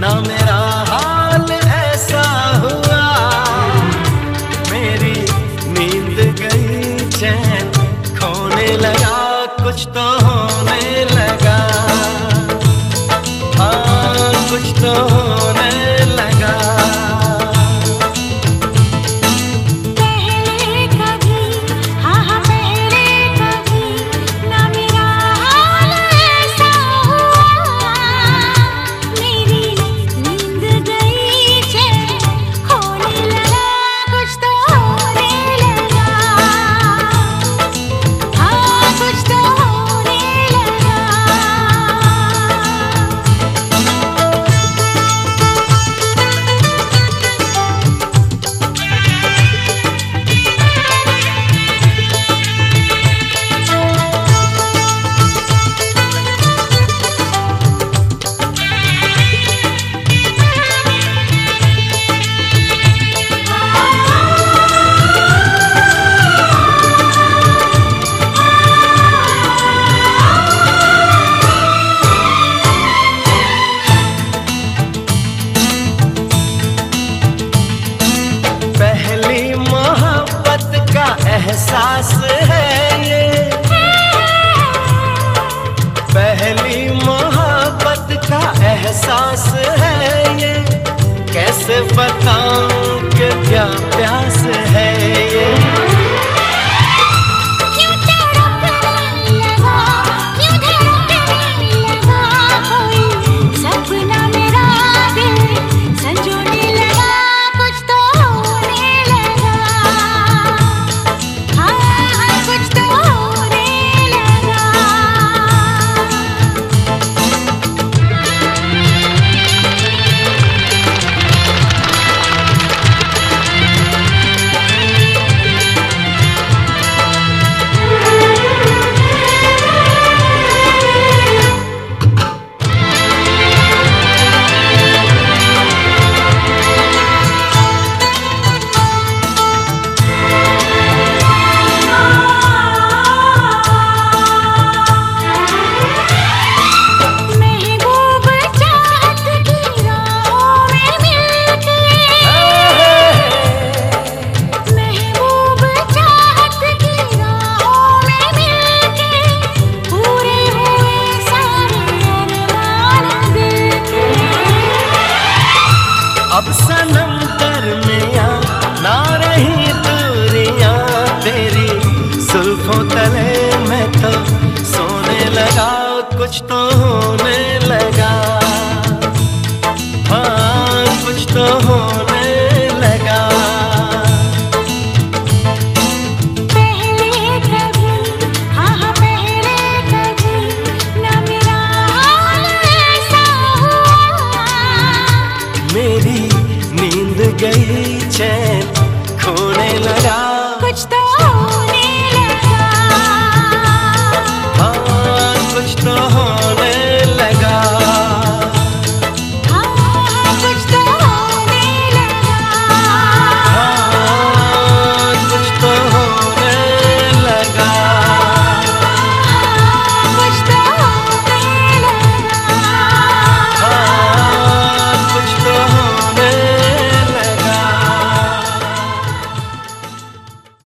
ना मेरा हाल ऐसा हुआ। मेरी नींद गई चैन, खोने लगा, कुछ तो होने लगा। हाँ कुछ तो होने एहसास अब सनम कर मिया, ना रही दूरिया तेरी। सुल्फों तले मैं तो सोने लगा, कुछ तो होने गई चैन खोने लगा